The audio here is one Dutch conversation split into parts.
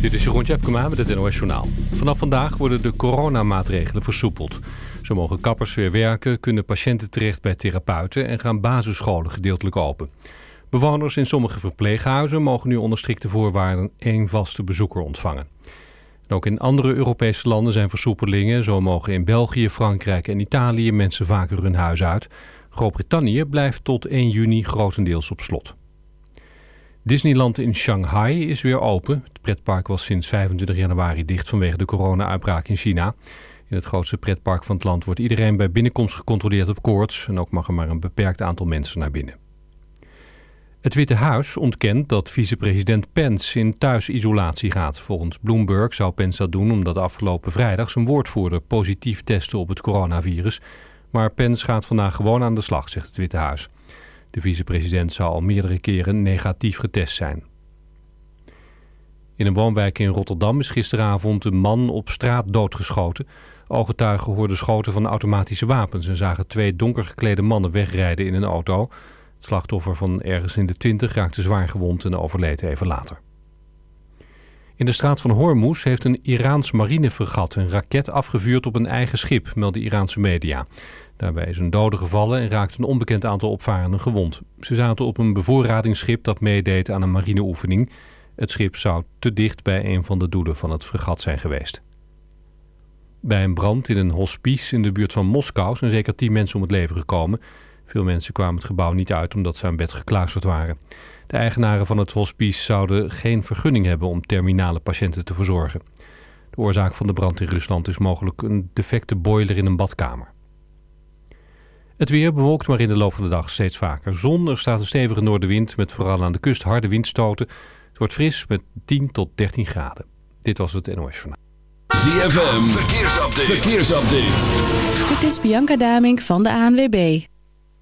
Dit is Jeroen Tjepkema met het NOS Journaal. Vanaf vandaag worden de coronamaatregelen versoepeld. Zo mogen kappers weer werken, kunnen patiënten terecht bij therapeuten... en gaan basisscholen gedeeltelijk open. Bewoners in sommige verpleeghuizen mogen nu onder strikte voorwaarden... één vaste bezoeker ontvangen. ook in andere Europese landen zijn versoepelingen. Zo mogen in België, Frankrijk en Italië mensen vaker hun huis uit. Groot-Brittannië blijft tot 1 juni grotendeels op slot. Disneyland in Shanghai is weer open. Het pretpark was sinds 25 januari dicht vanwege de corona-uitbraak in China. In het grootste pretpark van het land wordt iedereen bij binnenkomst gecontroleerd op koorts... en ook mag er maar een beperkt aantal mensen naar binnen. Het Witte Huis ontkent dat vicepresident Pence in thuisisolatie gaat. Volgens Bloomberg zou Pence dat doen omdat afgelopen vrijdag zijn woordvoerder positief testte op het coronavirus. Maar Pence gaat vandaag gewoon aan de slag, zegt het Witte Huis. De vicepresident zou al meerdere keren negatief getest zijn. In een woonwijk in Rotterdam is gisteravond een man op straat doodgeschoten. Ooggetuigen hoorden schoten van automatische wapens... en zagen twee donker geklede mannen wegrijden in een auto. Het slachtoffer van ergens in de twintig raakte zwaar gewond en overleed even later. In de straat van Hormuz heeft een Iraans marinefregat een raket afgevuurd op een eigen schip, melden Iraanse media. Daarbij is een dode gevallen en raakte een onbekend aantal opvarenden gewond. Ze zaten op een bevoorradingsschip dat meedeed aan een marineoefening. Het schip zou te dicht bij een van de doelen van het fregat zijn geweest. Bij een brand in een hospice in de buurt van Moskou zijn zeker tien mensen om het leven gekomen. Veel mensen kwamen het gebouw niet uit omdat ze aan bed gekluisterd waren. De eigenaren van het hospice zouden geen vergunning hebben om terminale patiënten te verzorgen. De oorzaak van de brand in Rusland is mogelijk een defecte boiler in een badkamer. Het weer bewolkt maar in de loop van de dag steeds vaker zon. Er staat een stevige noordenwind met vooral aan de kust harde windstoten. Het wordt fris met 10 tot 13 graden. Dit was het NOS Journaal. ZFM, verkeersupdate. verkeersupdate. Dit is Bianca Damink van de ANWB.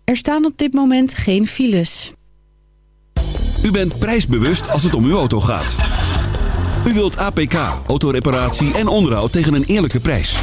Er staan op dit moment geen files. U bent prijsbewust als het om uw auto gaat. U wilt APK, autoreparatie en onderhoud tegen een eerlijke prijs.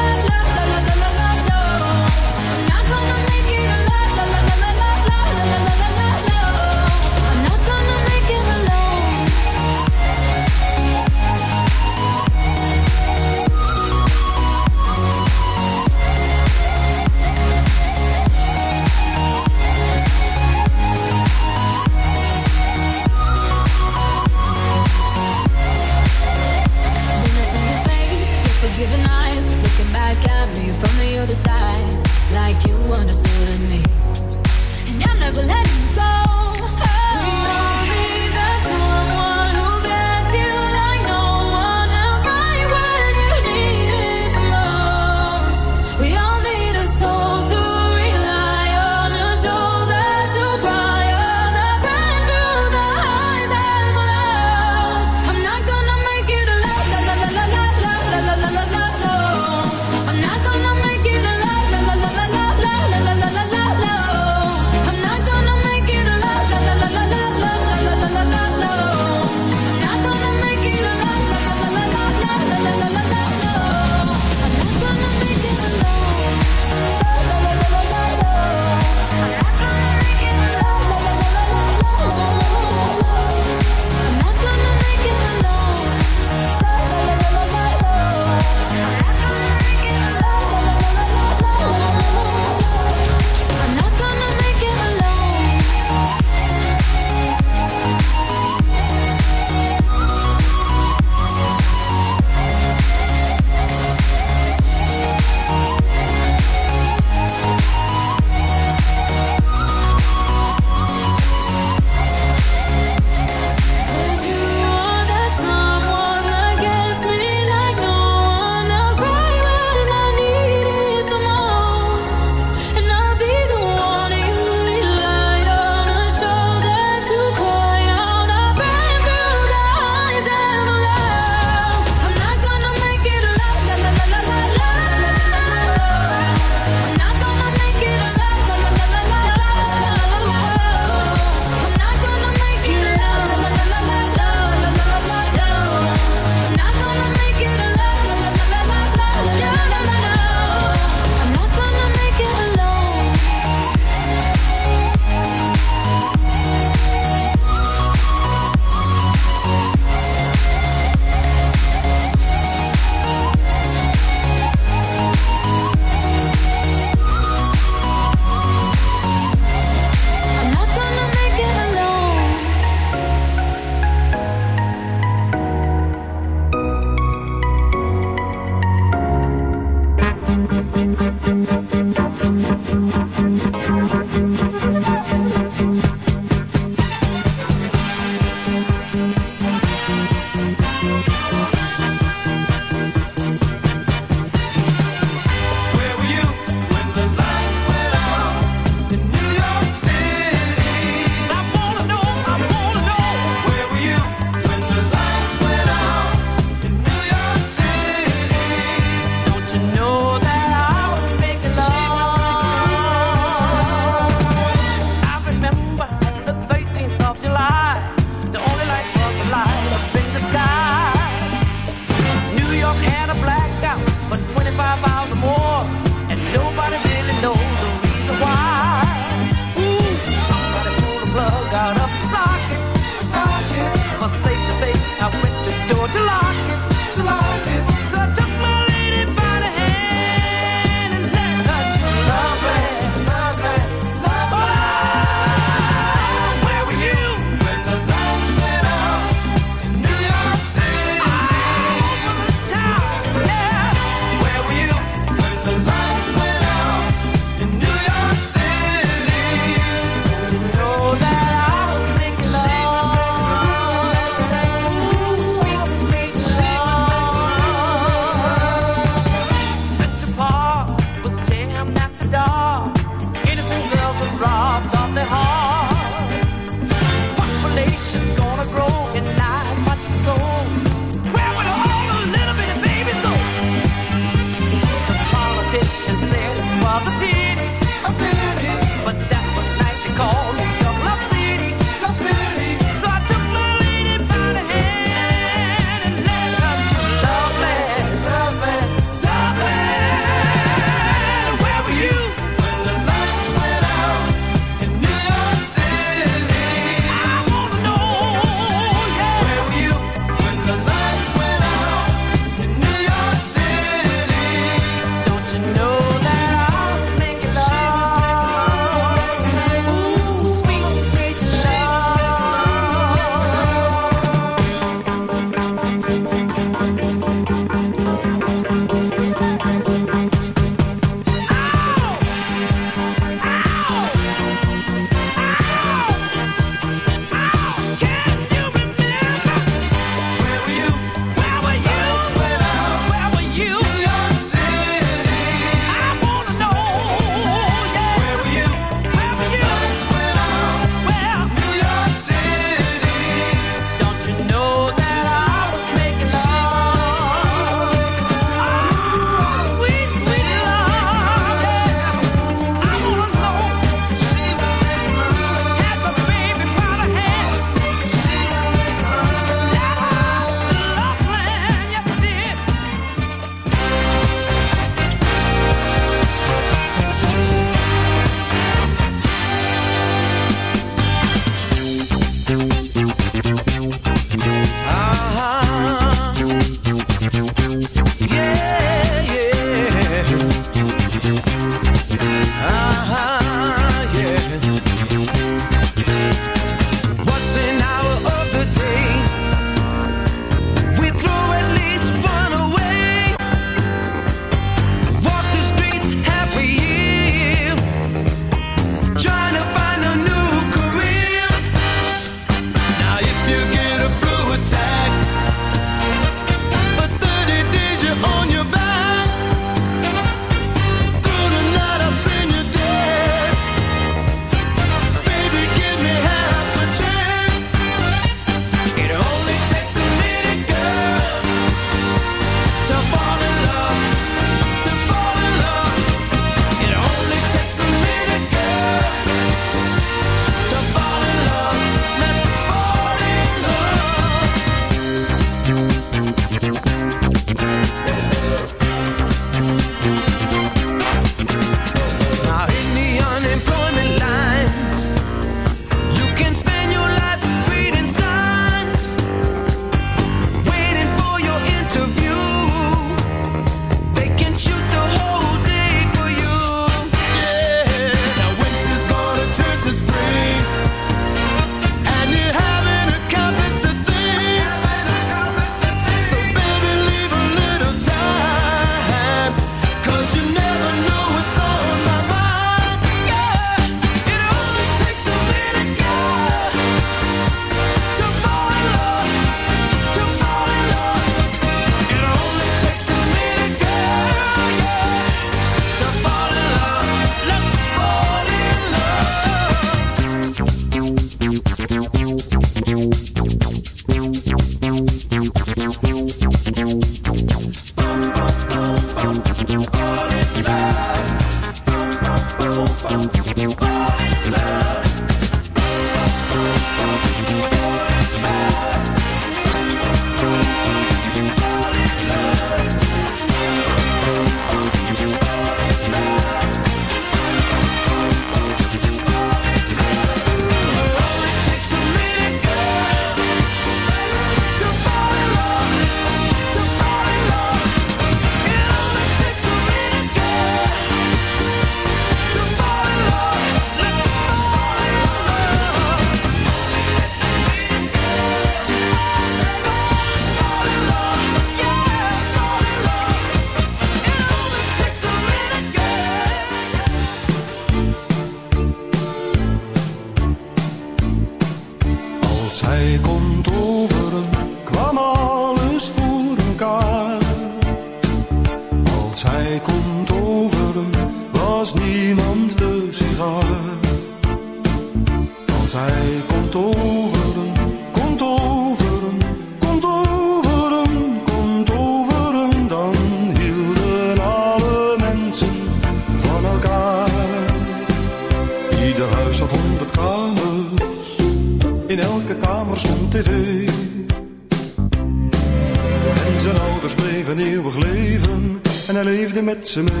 Some.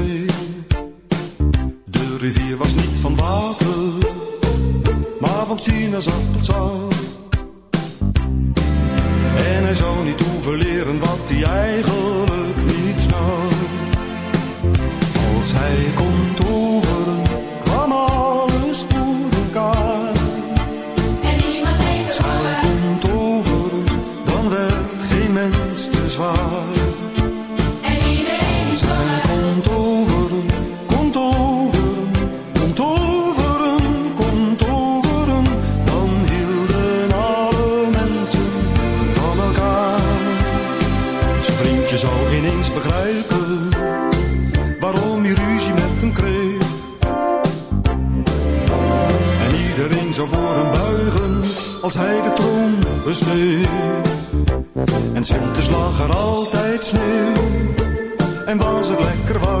zou ineens begrijpen waarom je ruzie met hem kreeg. En iedereen zou voor hem buigen als hij de troon besteed. En winters lag er altijd sneeuw en was het lekker warm.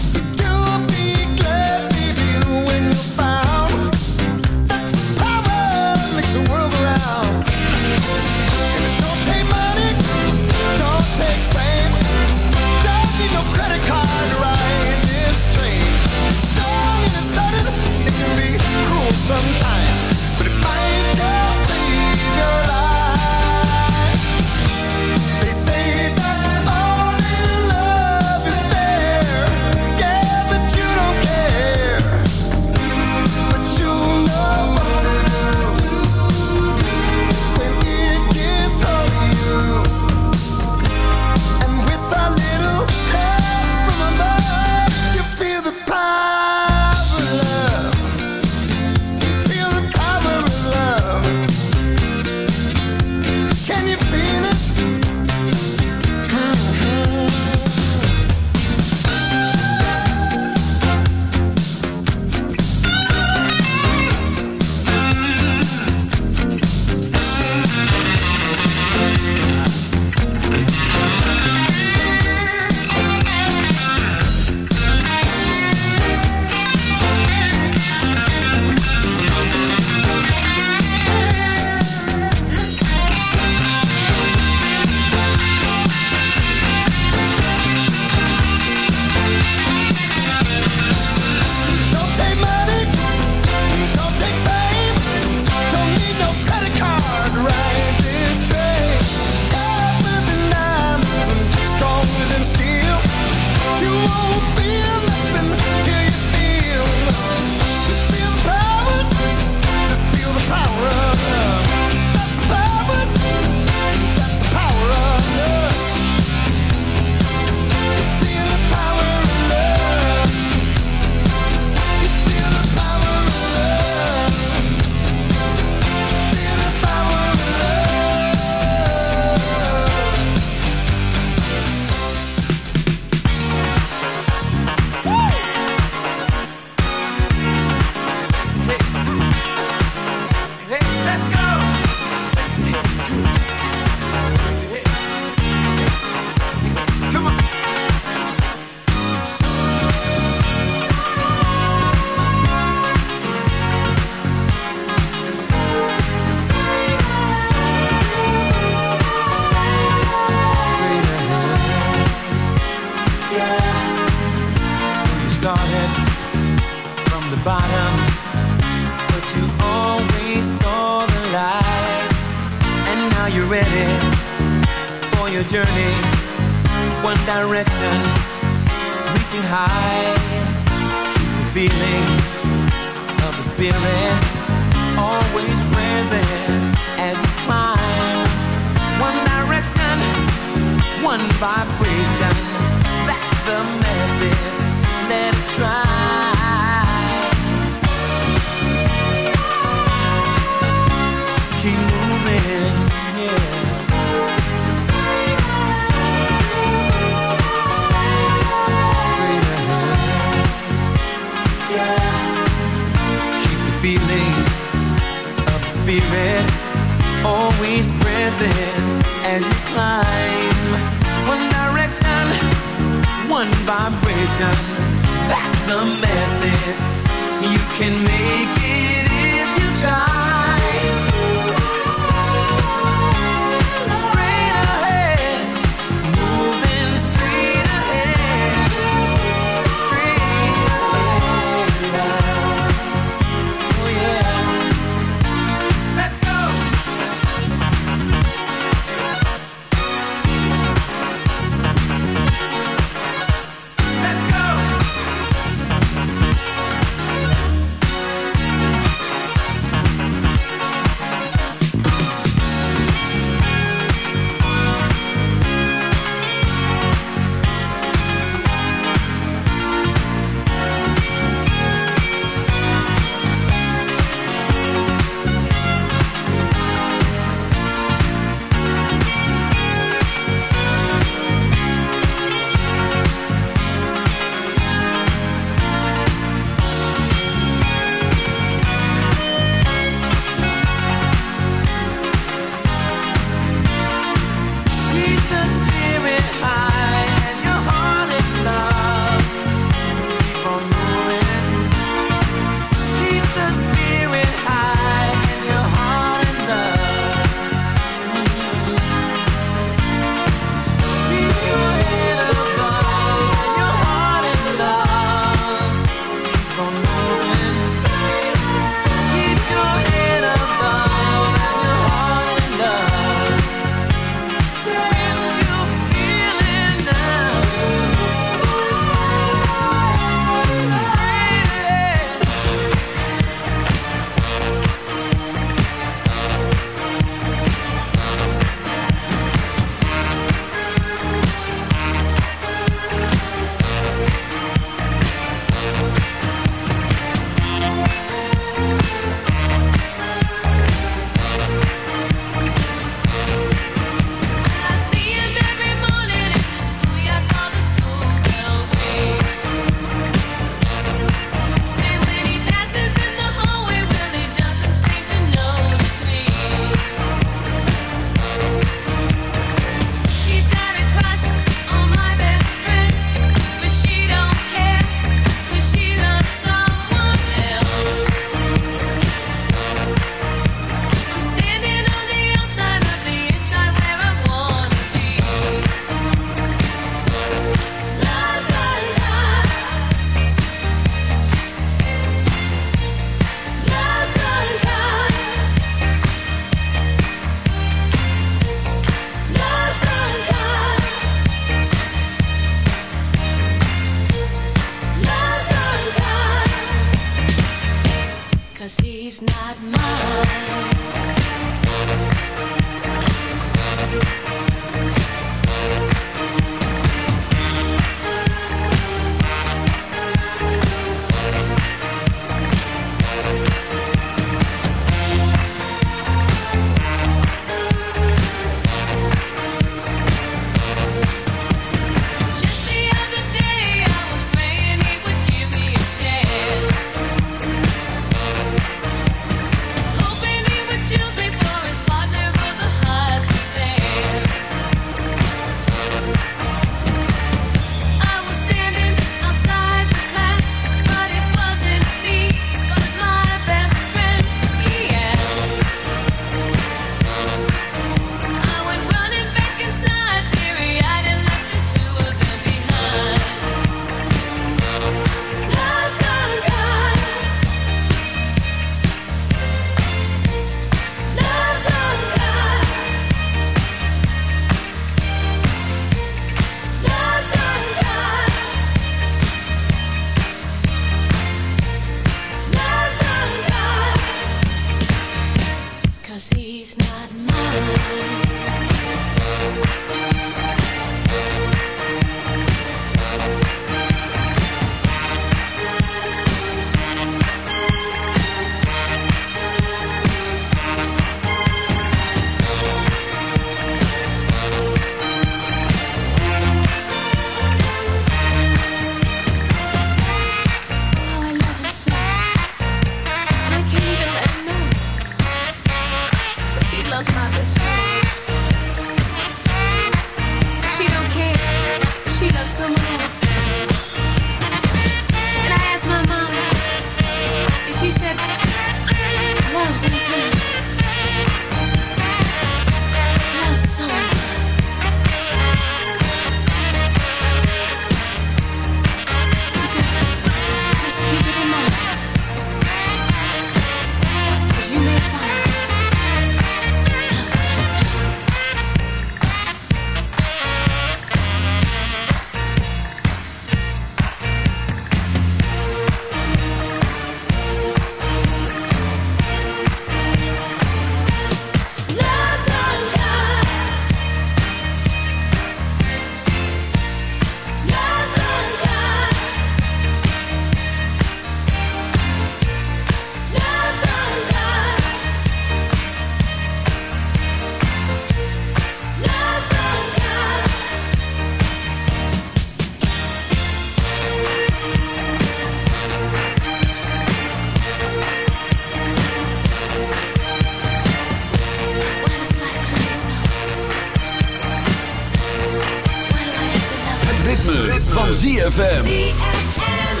ZFM.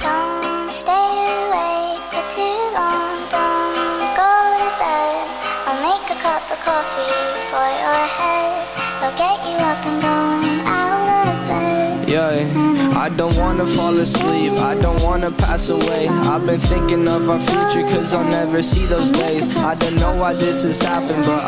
Don't stay awake for too long. Don't go to bed. I'll make a cup of coffee for your head. I'll get you up and going out of bed. Yeah, I don't wanna fall asleep, I don't wanna pass away. I've been thinking of our future, cause I'll never see those days. I don't know why this has happened, but I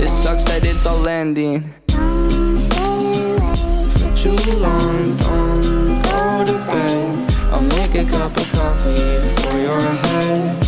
it sucks that it's all ending. For too long, don't go to bed. I'll make a cup of coffee for your head.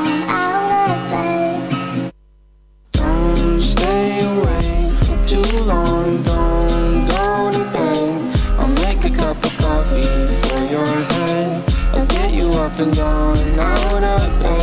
up and gone, out, out, out.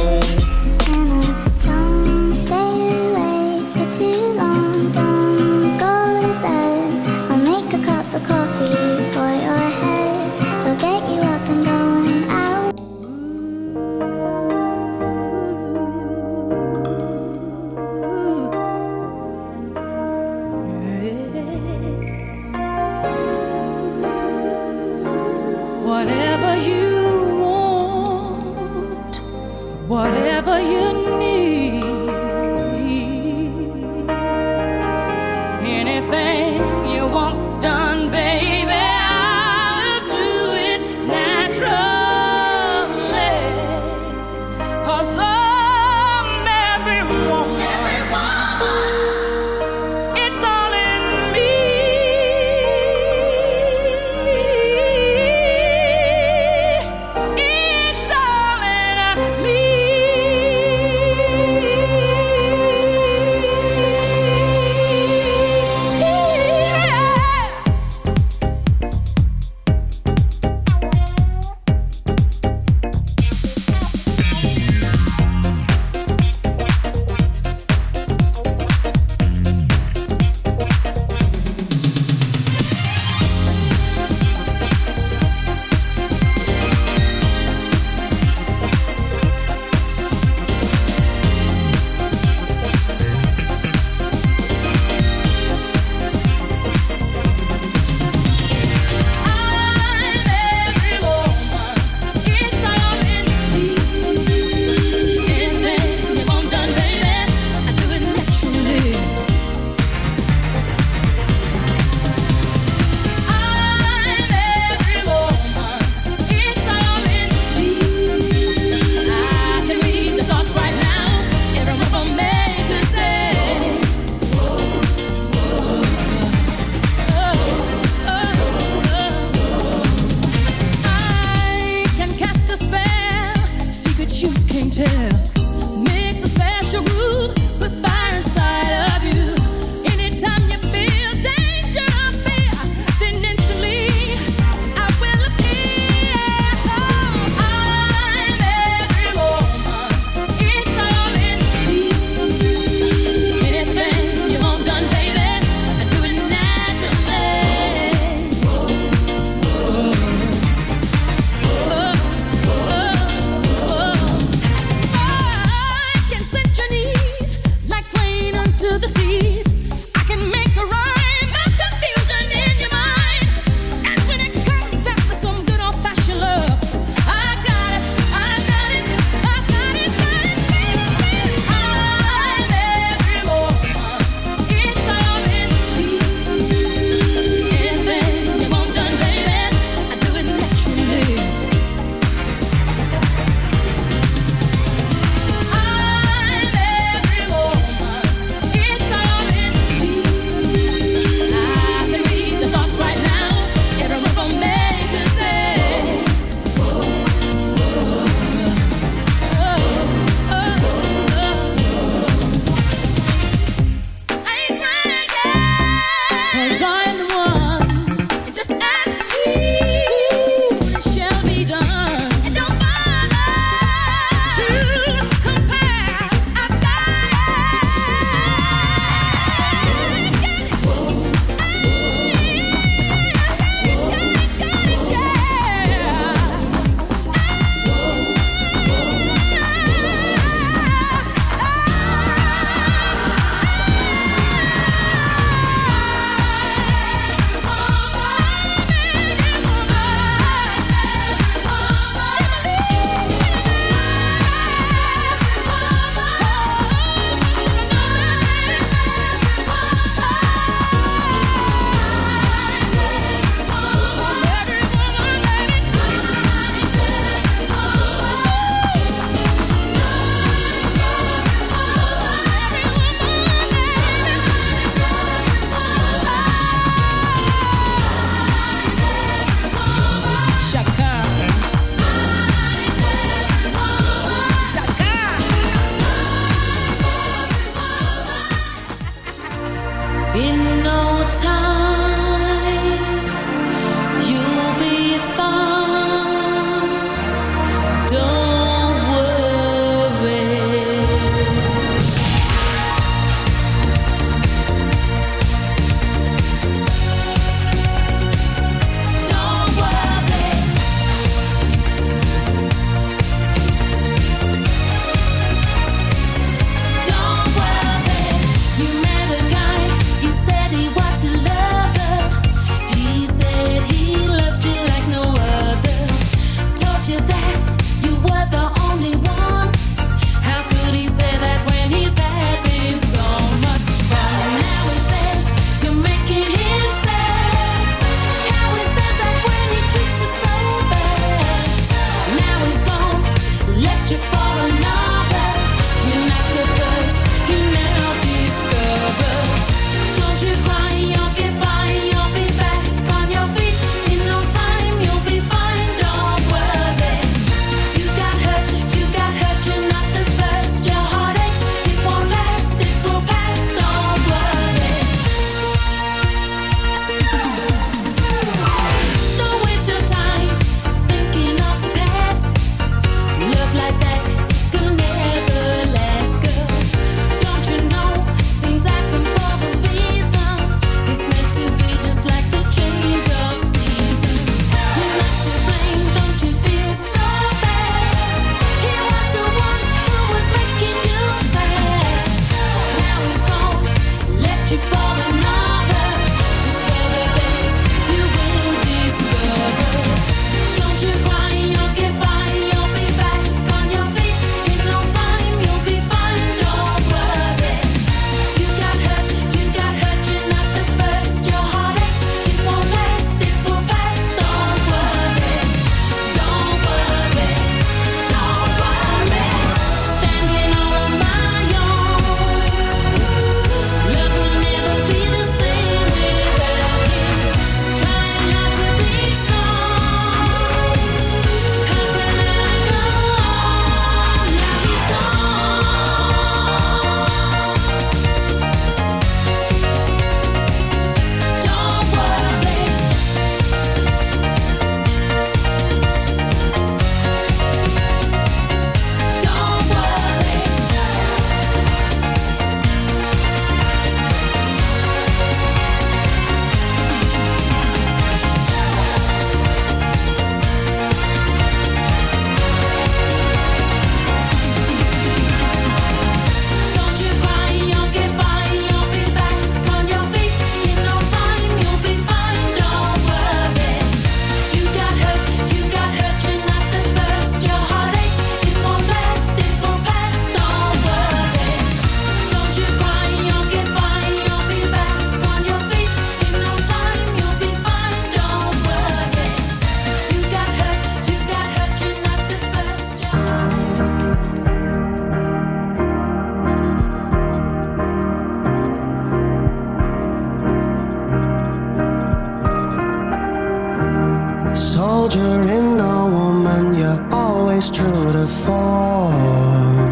true to form.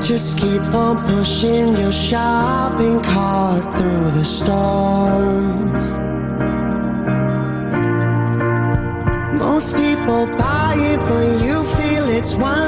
Just keep on pushing your shopping cart through the storm. Most people buy it, but you feel it's one.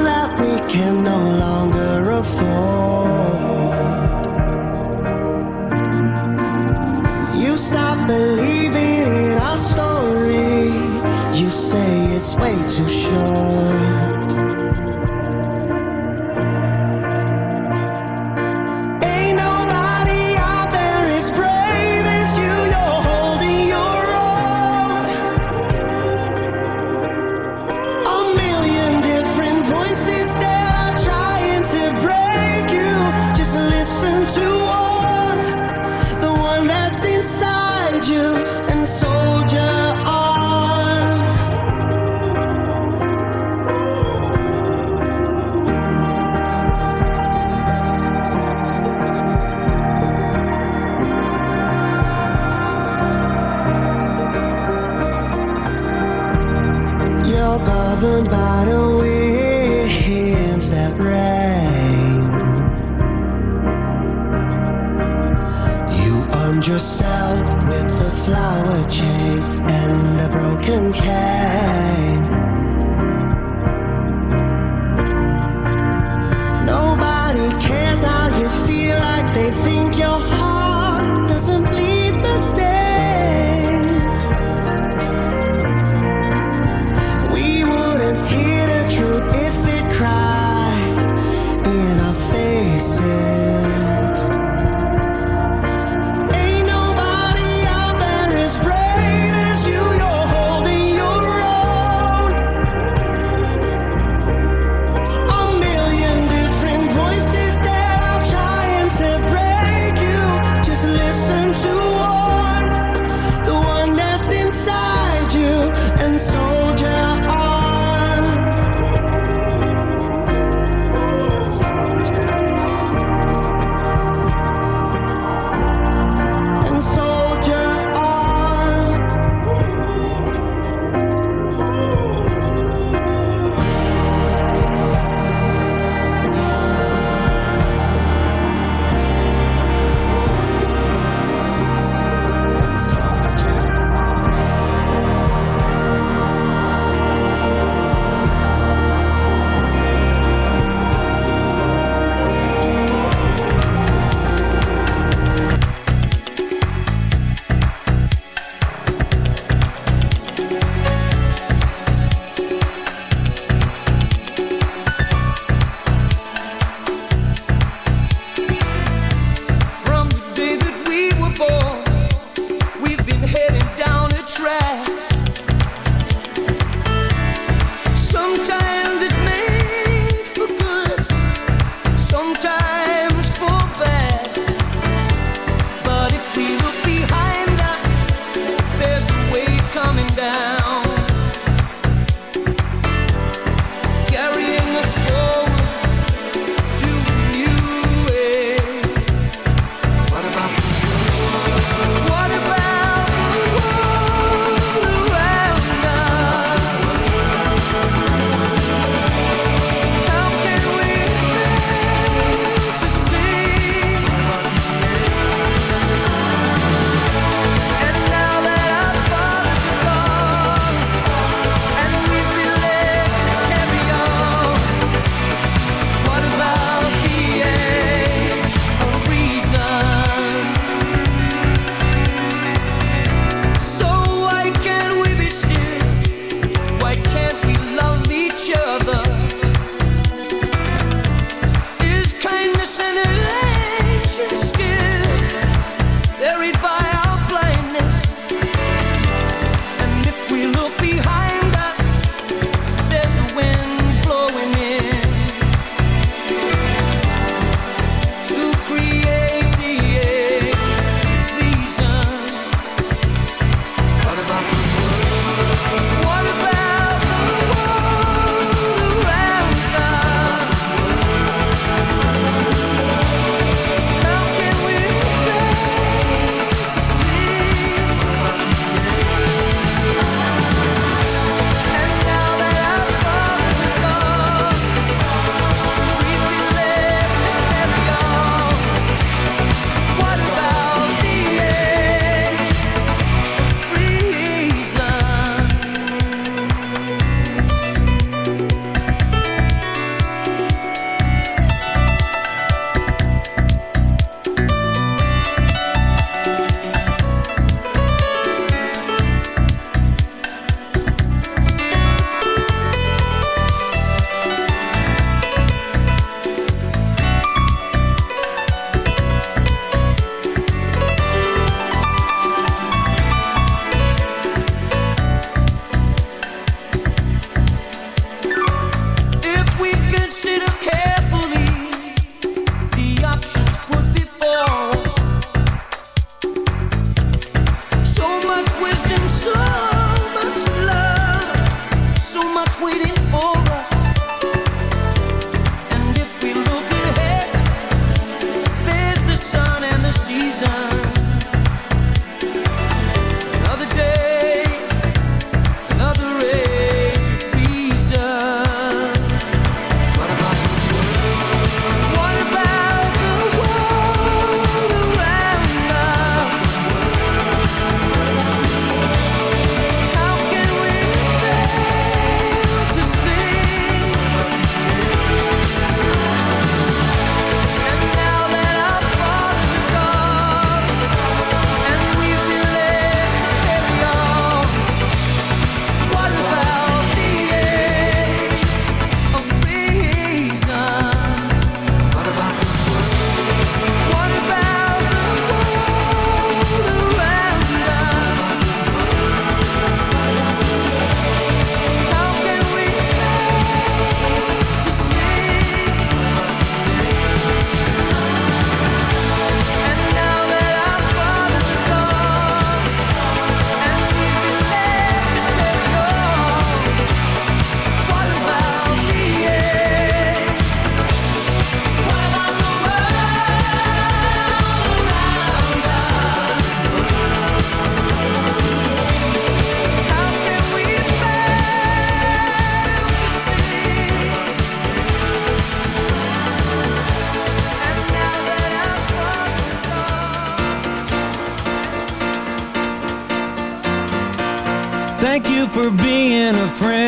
been a friend.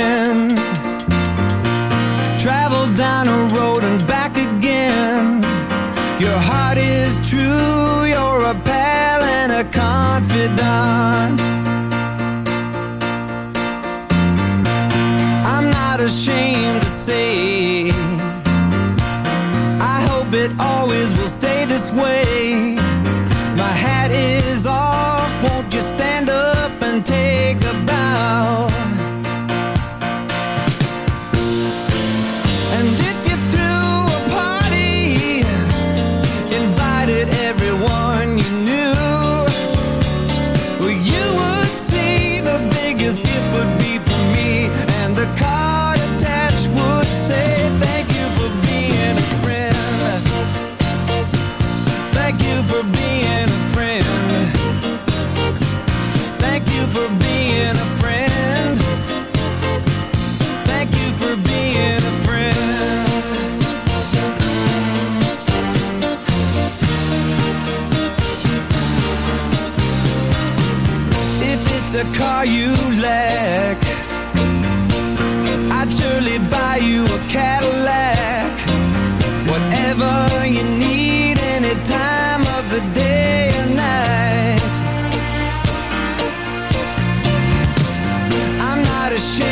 gotta